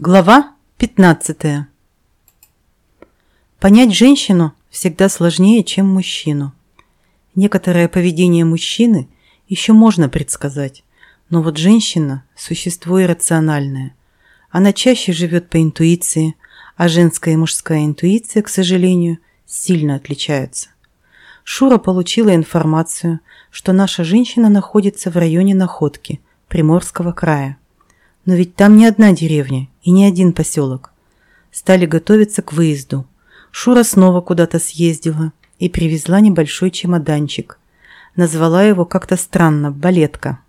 Глава 15. Понять женщину всегда сложнее, чем мужчину. Некоторое поведение мужчины еще можно предсказать, но вот женщина – существо иррациональное. Она чаще живет по интуиции, а женская и мужская интуиция, к сожалению, сильно отличаются. Шура получила информацию, что наша женщина находится в районе Находки, Приморского края. Но ведь там не одна деревня и не один поселок. Стали готовиться к выезду. Шура снова куда-то съездила и привезла небольшой чемоданчик. Назвала его как-то странно «балетка».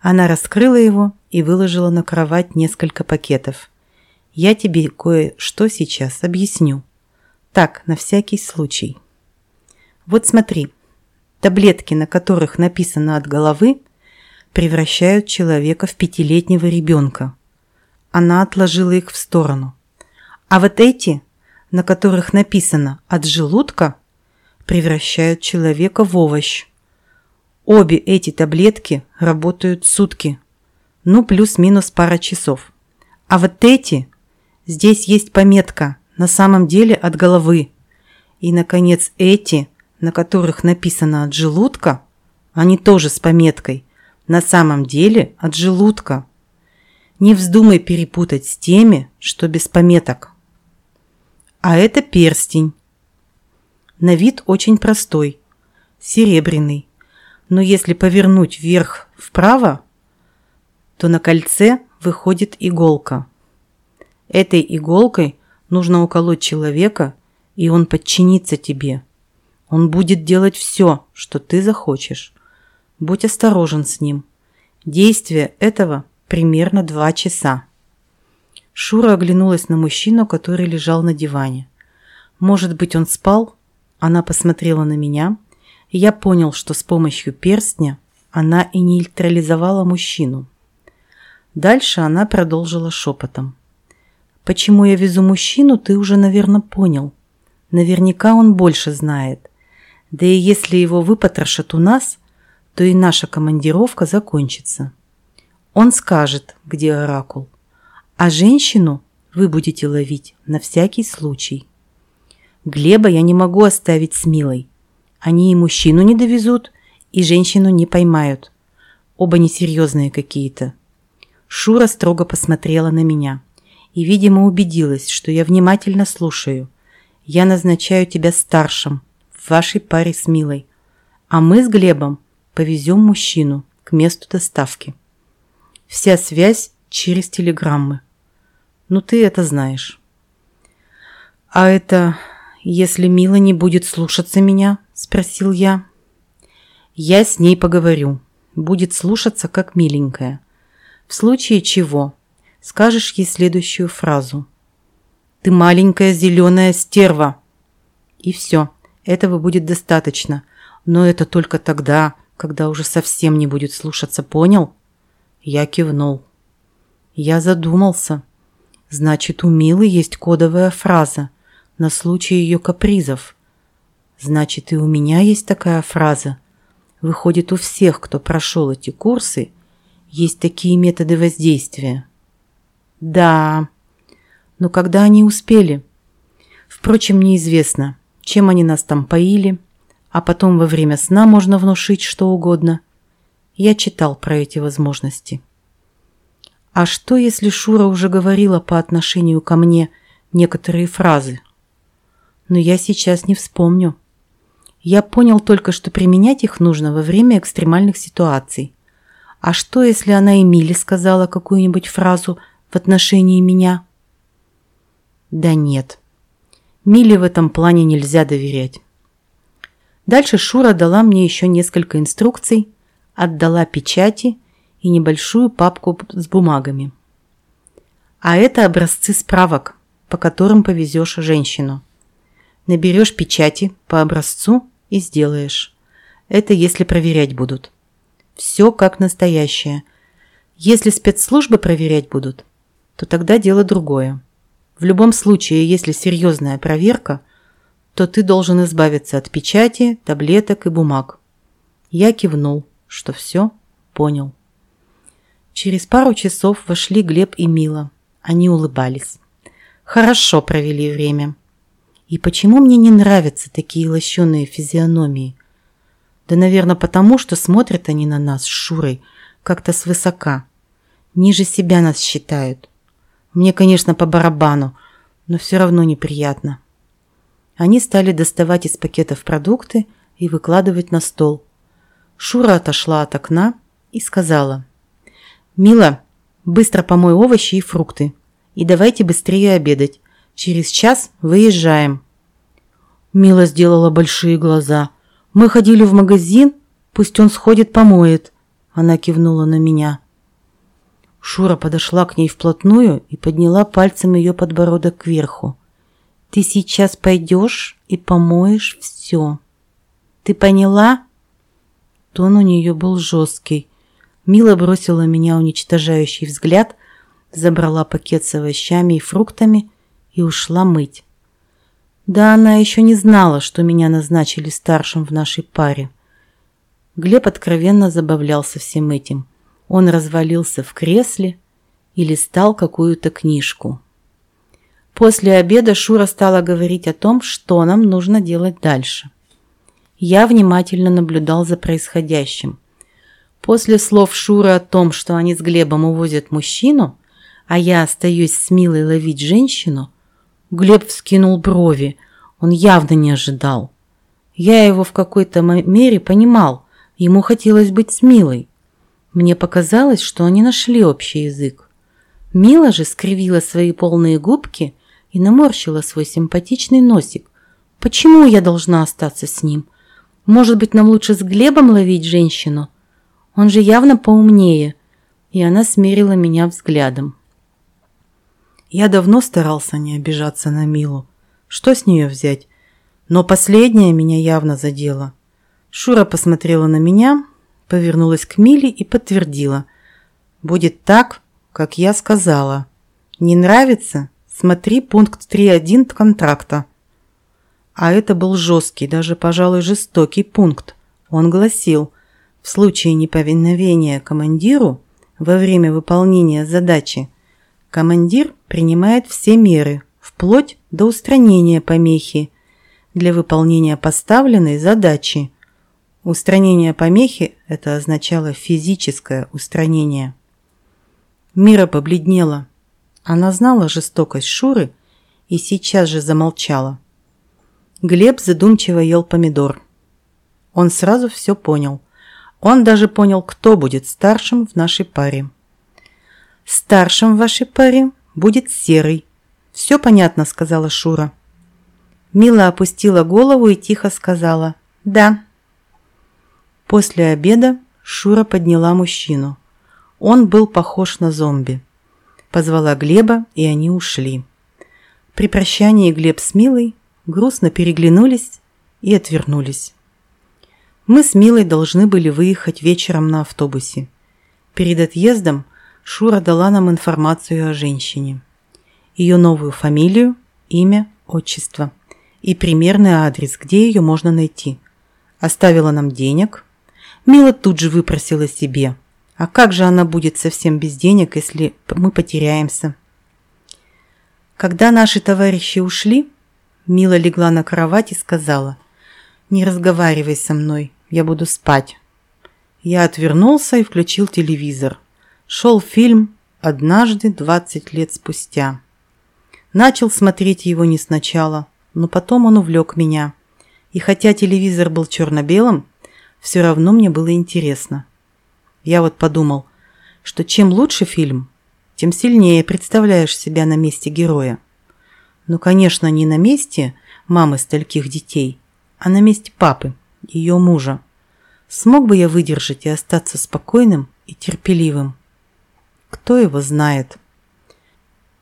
Она раскрыла его и выложила на кровать несколько пакетов. Я тебе кое-что сейчас объясню. Так, на всякий случай. Вот смотри, таблетки, на которых написано от головы, превращают человека в пятилетнего ребенка. Она отложила их в сторону. А вот эти, на которых написано «от желудка», превращают человека в овощ. Обе эти таблетки работают сутки, ну плюс-минус пара часов. А вот эти, здесь есть пометка, на самом деле от головы. И, наконец, эти, на которых написано от желудка, они тоже с пометкой – на самом деле от желудка. Не вздумай перепутать с теми, что без пометок. А это перстень. На вид очень простой, серебряный. Но если повернуть вверх вправо, то на кольце выходит иголка. Этой иголкой нужно уколоть человека, и он подчинится тебе. Он будет делать все, что ты захочешь. Будь осторожен с ним. Действие этого примерно два часа. Шура оглянулась на мужчину, который лежал на диване. Может быть, он спал? Она посмотрела на меня, и я понял, что с помощью перстня она и нейтрализовала мужчину. Дальше она продолжила шепотом. «Почему я везу мужчину, ты уже, наверное, понял. Наверняка он больше знает. Да и если его выпотрошат у нас, то и наша командировка закончится. Он скажет, где оракул, а женщину вы будете ловить на всякий случай. Глеба я не могу оставить с Милой. Они и мужчину не довезут, и женщину не поймают. Оба несерьезные какие-то. Шура строго посмотрела на меня и, видимо, убедилась, что я внимательно слушаю. Я назначаю тебя старшим в вашей паре с Милой, а мы с Глебом повезем мужчину к месту доставки. Вся связь через телеграммы. Ну, ты это знаешь. А это, если Мила не будет слушаться меня, спросил я. Я с ней поговорю. Будет слушаться, как миленькая. В случае чего скажешь ей следующую фразу. «Ты маленькая зеленая стерва!» И все. Этого будет достаточно. Но это только тогда, когда уже совсем не будет слушаться, понял? Я кивнул. Я задумался. Значит, у Милы есть кодовая фраза на случай ее капризов. Значит, и у меня есть такая фраза. Выходит, у всех, кто прошел эти курсы, есть такие методы воздействия. Да, но когда они успели? Впрочем, неизвестно, чем они нас там поили – а потом во время сна можно внушить что угодно. Я читал про эти возможности. А что, если Шура уже говорила по отношению ко мне некоторые фразы? Но я сейчас не вспомню. Я понял только, что применять их нужно во время экстремальных ситуаций. А что, если она Эмиле сказала какую-нибудь фразу в отношении меня? Да нет. Миле в этом плане нельзя доверять. Дальше Шура дала мне еще несколько инструкций, отдала печати и небольшую папку с бумагами. А это образцы справок, по которым повезешь женщину. Наберешь печати по образцу и сделаешь. Это если проверять будут. Все как настоящее. Если спецслужбы проверять будут, то тогда дело другое. В любом случае, если серьезная проверка – то ты должен избавиться от печати, таблеток и бумаг. Я кивнул, что все понял. Через пару часов вошли Глеб и Мила. Они улыбались. Хорошо провели время. И почему мне не нравятся такие лощеные физиономии? Да, наверное, потому, что смотрят они на нас с Шурой как-то свысока. Ниже себя нас считают. Мне, конечно, по барабану, но все равно неприятно. Они стали доставать из пакетов продукты и выкладывать на стол. Шура отошла от окна и сказала. «Мила, быстро помой овощи и фрукты. И давайте быстрее обедать. Через час выезжаем». Мила сделала большие глаза. «Мы ходили в магазин, пусть он сходит помоет». Она кивнула на меня. Шура подошла к ней вплотную и подняла пальцем ее подбородок кверху. «Ты сейчас пойдешь и помоешь все. Ты поняла?» Тон у нее был жесткий. Мила бросила меня уничтожающий взгляд, забрала пакет с овощами и фруктами и ушла мыть. Да она еще не знала, что меня назначили старшим в нашей паре. Глеб откровенно забавлялся всем этим. Он развалился в кресле и листал какую-то книжку. После обеда Шура стала говорить о том, что нам нужно делать дальше. Я внимательно наблюдал за происходящим. После слов Шуры о том, что они с Глебом увозят мужчину, а я остаюсь с Милой ловить женщину, Глеб вскинул брови. Он явно не ожидал. Я его в какой-то мере понимал. Ему хотелось быть с Милой. Мне показалось, что они нашли общий язык. Мила же скривила свои полные губки и наморщила свой симпатичный носик. Почему я должна остаться с ним? Может быть, нам лучше с Глебом ловить женщину? Он же явно поумнее. И она смерила меня взглядом. Я давно старался не обижаться на Милу. Что с нее взять? Но последнее меня явно задело. Шура посмотрела на меня, повернулась к Миле и подтвердила. «Будет так, как я сказала. Не нравится? Смотри пункт 3.1 контракта». А это был жесткий, даже, пожалуй, жестокий пункт. Он гласил, в случае неповиновения командиру во время выполнения задачи командир принимает все меры, вплоть до устранения помехи, для выполнения поставленной задачи – Устранение помехи – это означало физическое устранение. Мира побледнела. Она знала жестокость Шуры и сейчас же замолчала. Глеб задумчиво ел помидор. Он сразу все понял. Он даже понял, кто будет старшим в нашей паре. «Старшим в вашей паре будет Серый». «Все понятно», – сказала Шура. Мила опустила голову и тихо сказала «Да». После обеда Шура подняла мужчину. Он был похож на зомби. Позвала Глеба, и они ушли. При прощании Глеб с Милой грустно переглянулись и отвернулись. Мы с Милой должны были выехать вечером на автобусе. Перед отъездом Шура дала нам информацию о женщине. Ее новую фамилию, имя, отчество и примерный адрес, где ее можно найти. Оставила нам денег – Мила тут же выпросила себе. А как же она будет совсем без денег, если мы потеряемся? Когда наши товарищи ушли, Мила легла на кровать и сказала, «Не разговаривай со мной, я буду спать». Я отвернулся и включил телевизор. Шел фильм «Однажды 20 лет спустя». Начал смотреть его не сначала, но потом он увлек меня. И хотя телевизор был черно-белым, все равно мне было интересно. Я вот подумал, что чем лучше фильм, тем сильнее представляешь себя на месте героя. Ну, конечно, не на месте мамы стольких детей, а на месте папы, ее мужа. Смог бы я выдержать и остаться спокойным и терпеливым? Кто его знает?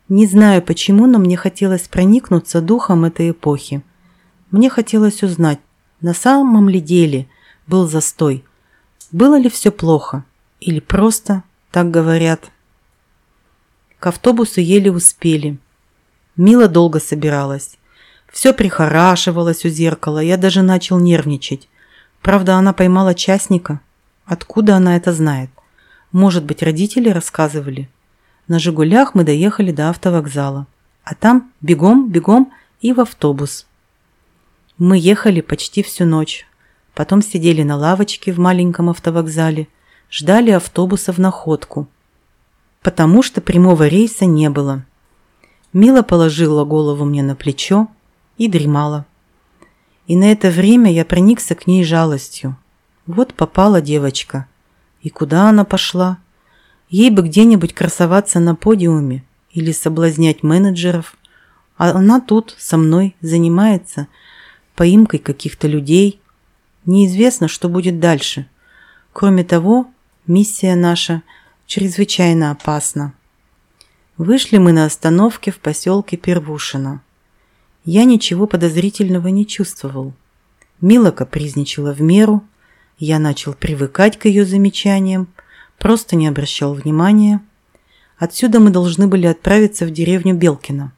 Не знаю почему, но мне хотелось проникнуться духом этой эпохи. Мне хотелось узнать, на самом ли деле – был застой. Было ли все плохо? Или просто так говорят? К автобусу еле успели. Мила долго собиралась. Все прихорашивалось у зеркала, я даже начал нервничать. Правда, она поймала частника. Откуда она это знает? Может быть, родители рассказывали? На «Жигулях» мы доехали до автовокзала. А там бегом, бегом и в автобус. Мы ехали почти всю ночь. Потом сидели на лавочке в маленьком автовокзале, ждали автобуса в находку. Потому что прямого рейса не было. Мила положила голову мне на плечо и дремала. И на это время я проникся к ней жалостью. Вот попала девочка. И куда она пошла? Ей бы где-нибудь красоваться на подиуме или соблазнять менеджеров. А она тут со мной занимается поимкой каких-то людей. Неизвестно, что будет дальше. Кроме того, миссия наша чрезвычайно опасна. Вышли мы на остановке в поселке Первушино. Я ничего подозрительного не чувствовал. Мила капризничала в меру. Я начал привыкать к ее замечаниям, просто не обращал внимания. Отсюда мы должны были отправиться в деревню Белкино.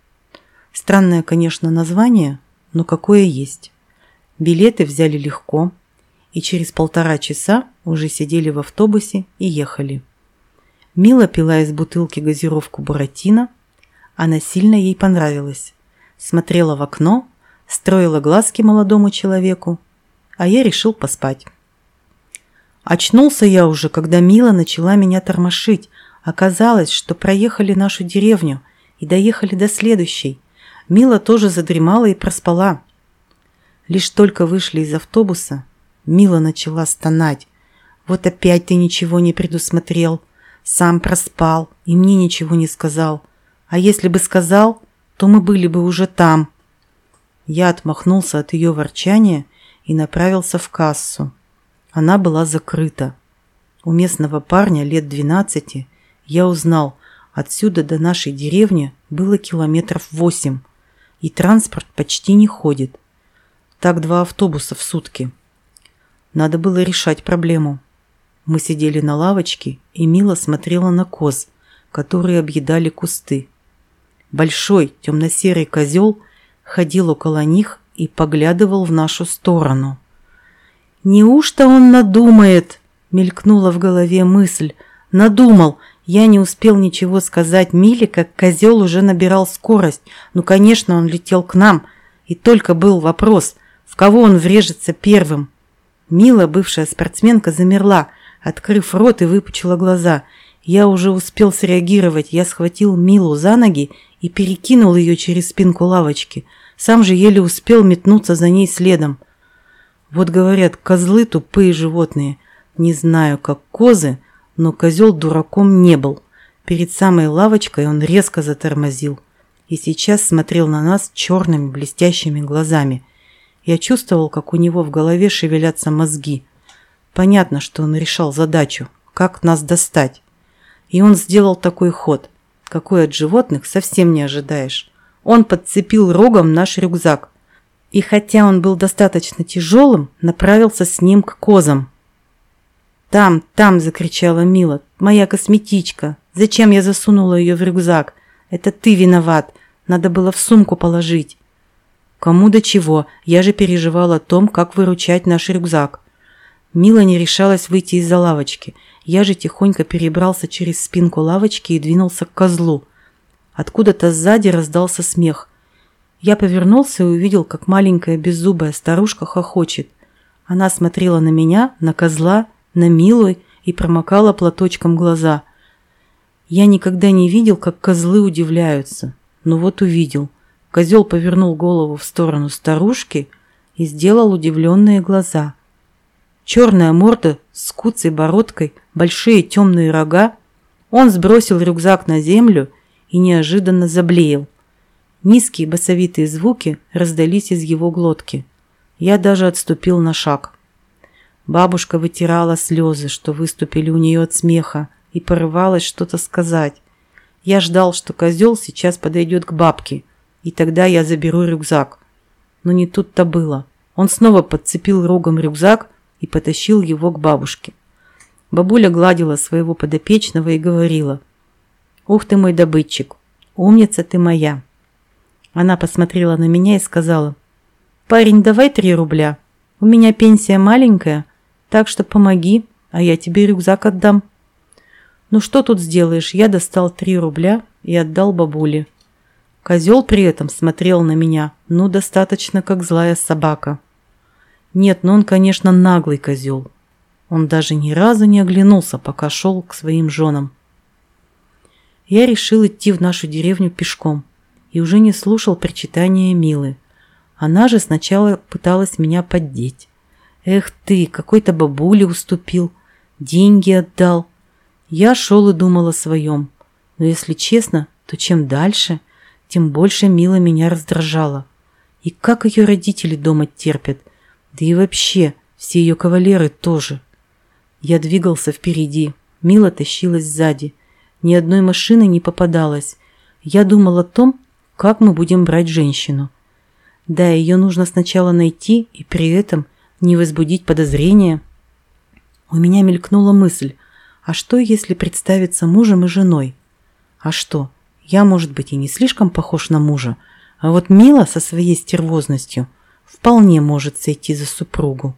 Странное, конечно, название, но какое есть. Билеты взяли легко, и через полтора часа уже сидели в автобусе и ехали. Мила пила из бутылки газировку Буратино. Она сильно ей понравилась. Смотрела в окно, строила глазки молодому человеку, а я решил поспать. Очнулся я уже, когда Мила начала меня тормошить. Оказалось, что проехали нашу деревню и доехали до следующей. Мила тоже задремала и проспала. Лишь только вышли из автобуса, Мила начала стонать. «Вот опять ты ничего не предусмотрел. Сам проспал и мне ничего не сказал. А если бы сказал, то мы были бы уже там. Я отмахнулся от ее ворчания и направился в кассу. Она была закрыта. У местного парня лет 12 я узнал, отсюда до нашей деревни было километров восемь, и транспорт почти не ходит. Так два автобуса в сутки. Надо было решать проблему. Мы сидели на лавочке, и Мила смотрела на коз, которые объедали кусты. Большой темно-серый козел ходил около них и поглядывал в нашу сторону. «Неужто он надумает?» – мелькнула в голове мысль. «Надумал!» Я не успел ничего сказать Миле, как козел уже набирал скорость. Ну, конечно, он летел к нам. И только был вопрос, в кого он врежется первым. Мила, бывшая спортсменка, замерла – открыв рот и выпучила глаза. Я уже успел среагировать. Я схватил Милу за ноги и перекинул ее через спинку лавочки. Сам же еле успел метнуться за ней следом. Вот говорят, козлы тупые животные. Не знаю, как козы, но козел дураком не был. Перед самой лавочкой он резко затормозил и сейчас смотрел на нас черными блестящими глазами. Я чувствовал, как у него в голове шевелятся мозги – Понятно, что он решал задачу, как нас достать. И он сделал такой ход, какой от животных совсем не ожидаешь. Он подцепил рогом наш рюкзак. И хотя он был достаточно тяжелым, направился с ним к козам. «Там, там!» – закричала Мила. «Моя косметичка! Зачем я засунула ее в рюкзак? Это ты виноват! Надо было в сумку положить!» «Кому до чего? Я же переживала о том, как выручать наш рюкзак!» Мила не решалась выйти из-за лавочки. Я же тихонько перебрался через спинку лавочки и двинулся к козлу. Откуда-то сзади раздался смех. Я повернулся и увидел, как маленькая беззубая старушка хохочет. Она смотрела на меня, на козла, на Милу и промокала платочком глаза. Я никогда не видел, как козлы удивляются. Но вот увидел. Козел повернул голову в сторону старушки и сделал удивленные глаза – черная морда с куцей бородкой, большие темные рога. Он сбросил рюкзак на землю и неожиданно заблеял. Низкие басовитые звуки раздались из его глотки. Я даже отступил на шаг. Бабушка вытирала слезы, что выступили у нее от смеха, и порывалась что-то сказать. Я ждал, что козел сейчас подойдет к бабке, и тогда я заберу рюкзак. Но не тут-то было. Он снова подцепил рогом рюкзак и потащил его к бабушке. Бабуля гладила своего подопечного и говорила, «Ух ты мой добытчик, умница ты моя!» Она посмотрела на меня и сказала, «Парень, давай три рубля. У меня пенсия маленькая, так что помоги, а я тебе рюкзак отдам». Ну что тут сделаешь, я достал три рубля и отдал бабуле. Козел при этом смотрел на меня, ну, достаточно как злая собака. Нет, ну он, конечно, наглый козел. Он даже ни разу не оглянулся, пока шел к своим женам. Я решил идти в нашу деревню пешком и уже не слушал причитания Милы. Она же сначала пыталась меня поддеть. Эх ты, какой-то бабуле уступил, деньги отдал. Я шел и думал о своем. Но если честно, то чем дальше, тем больше Мила меня раздражала. И как ее родители дома терпят, да и вообще все ее кавалеры тоже. Я двигался впереди, Мила тащилась сзади. Ни одной машины не попадалось. Я думал о том, как мы будем брать женщину. Да, ее нужно сначала найти и при этом не возбудить подозрения. У меня мелькнула мысль, а что, если представиться мужем и женой? А что, я, может быть, и не слишком похож на мужа, а вот Мила со своей стервозностью вполне может сойти за супругу.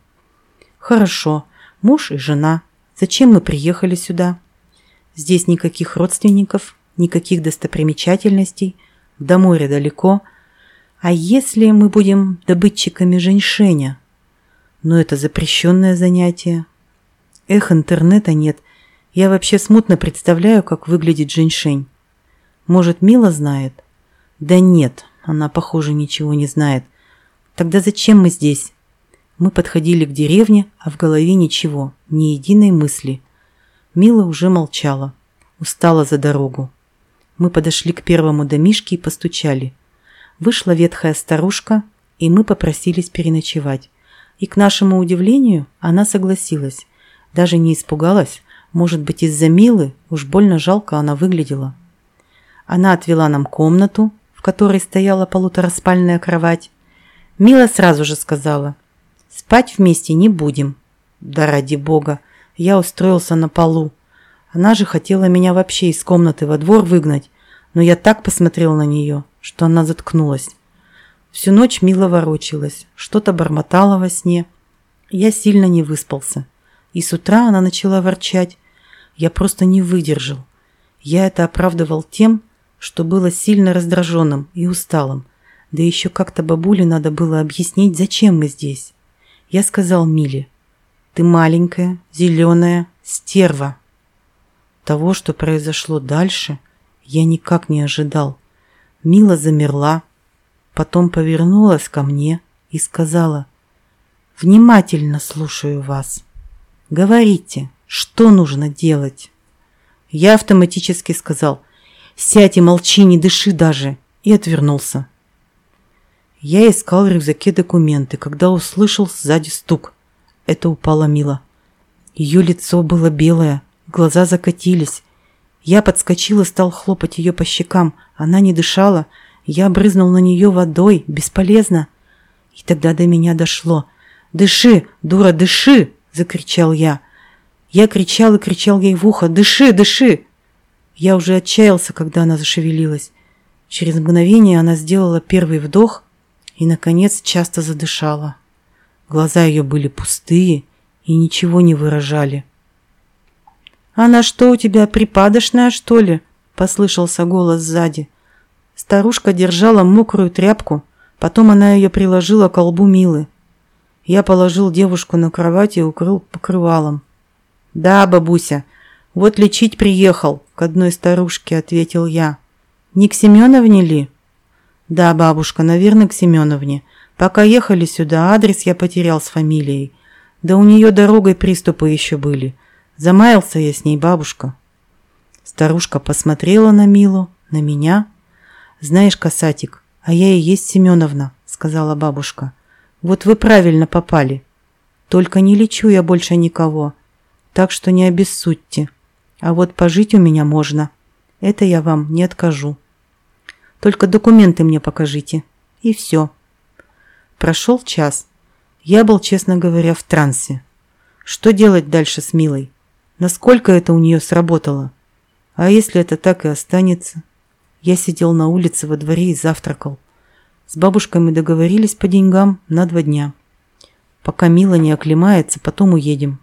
Хорошо, муж и жена. Зачем мы приехали сюда? Здесь никаких родственников, никаких достопримечательностей – до моря далеко. А если мы будем добытчиками женьшеня? Но это запрещенное занятие. Эх, интернета нет. Я вообще смутно представляю, как выглядит женьшень. Может, Мила знает? Да нет, она, похоже, ничего не знает. Тогда зачем мы здесь? Мы подходили к деревне, а в голове ничего, ни единой мысли. Мила уже молчала, устала за дорогу. Мы подошли к первому домишке и постучали. Вышла ветхая старушка, и мы попросились переночевать. И к нашему удивлению она согласилась. Даже не испугалась, может быть из-за Милы, уж больно жалко она выглядела. Она отвела нам комнату, в которой стояла полутораспальная кровать. Мила сразу же сказала, спать вместе не будем. Да ради бога, я устроился на полу. Она же хотела меня вообще из комнаты во двор выгнать, но я так посмотрел на нее, что она заткнулась. Всю ночь мило ворочалась, что-то бормотала во сне. Я сильно не выспался. И с утра она начала ворчать. Я просто не выдержал. Я это оправдывал тем, что было сильно раздраженным и усталым. Да еще как-то бабуле надо было объяснить, зачем мы здесь. Я сказал Миле, ты маленькая, зеленая, стерва. Того, что произошло дальше, я никак не ожидал. Мила замерла, потом повернулась ко мне и сказала, «Внимательно слушаю вас. Говорите, что нужно делать?» Я автоматически сказал, «Сядь и молчи, не дыши даже», и отвернулся. Я искал в рюкзаке документы, когда услышал сзади стук. Это упала Мила. Ее лицо было белое, Глаза закатились. Я подскочил и стал хлопать ее по щекам. Она не дышала. Я брызнул на нее водой. Бесполезно. И тогда до меня дошло. «Дыши, дура, дыши!» – закричал я. Я кричал и кричал ей в ухо. «Дыши, дыши!» Я уже отчаялся, когда она зашевелилась. Через мгновение она сделала первый вдох и, наконец, часто задышала. Глаза ее были пустые и ничего не выражали. «Она что у тебя, припадочная, что ли?» – послышался голос сзади. Старушка держала мокрую тряпку, потом она ее приложила к колбу Милы. Я положил девушку на кровать и укрыл покрывалом. «Да, бабуся, вот лечить приехал», – к одной старушке ответил я. «Не к Семеновне ли?» «Да, бабушка, наверное, к Семеновне. Пока ехали сюда, адрес я потерял с фамилией. Да у нее дорогой приступы еще были. Замаялся я с ней, бабушка. Старушка посмотрела на Милу, на меня. Знаешь, касатик, а я и есть Семеновна, сказала бабушка. Вот вы правильно попали. Только не лечу я больше никого, так что не обессудьте. А вот пожить у меня можно. Это я вам не откажу. Только документы мне покажите. И все. Прошел час. Я был, честно говоря, в трансе. Что делать дальше с Милой? Насколько это у нее сработало? А если это так и останется? Я сидел на улице во дворе и завтракал. С бабушкой мы договорились по деньгам на два дня. Пока Мила не оклемается, потом уедем.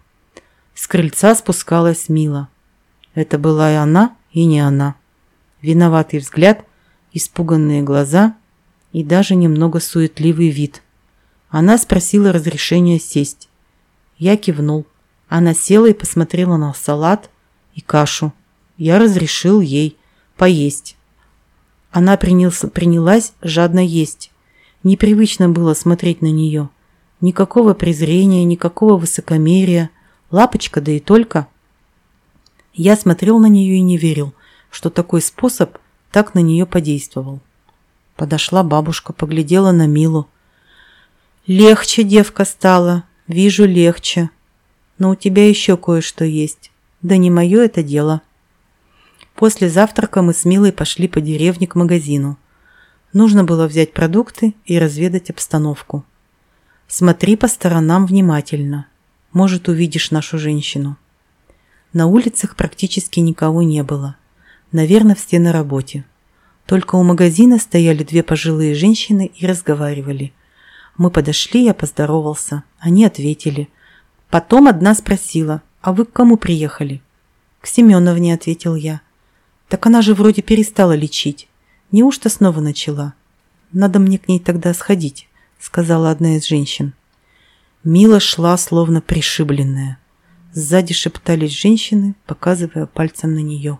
С крыльца спускалась Мила. Это была и она, и не она. Виноватый взгляд, испуганные глаза и даже немного суетливый вид. Она спросила разрешения сесть. Я кивнул. Она села и посмотрела на салат и кашу. Я разрешил ей поесть. Она принялась жадно есть. Непривычно было смотреть на нее. Никакого презрения, никакого высокомерия. Лапочка, да и только. Я смотрел на нее и не верил, что такой способ так на нее подействовал. Подошла бабушка, поглядела на Милу. «Легче девка стала, вижу легче. Но у тебя еще кое-что есть. Да не мое это дело». После завтрака мы с Милой пошли по деревне к магазину. Нужно было взять продукты и разведать обстановку. Смотри по сторонам внимательно. Может, увидишь нашу женщину. На улицах практически никого не было. Наверное, все на работе. Только у магазина стояли две пожилые женщины и разговаривали. Мы подошли, я поздоровался. Они ответили. Потом одна спросила, а вы к кому приехали? К Семеновне, ответил я. Так она же вроде перестала лечить. Неужто снова начала? Надо мне к ней тогда сходить, сказала одна из женщин. Мила шла, словно пришибленная. Сзади шептались женщины, показывая пальцем на нее.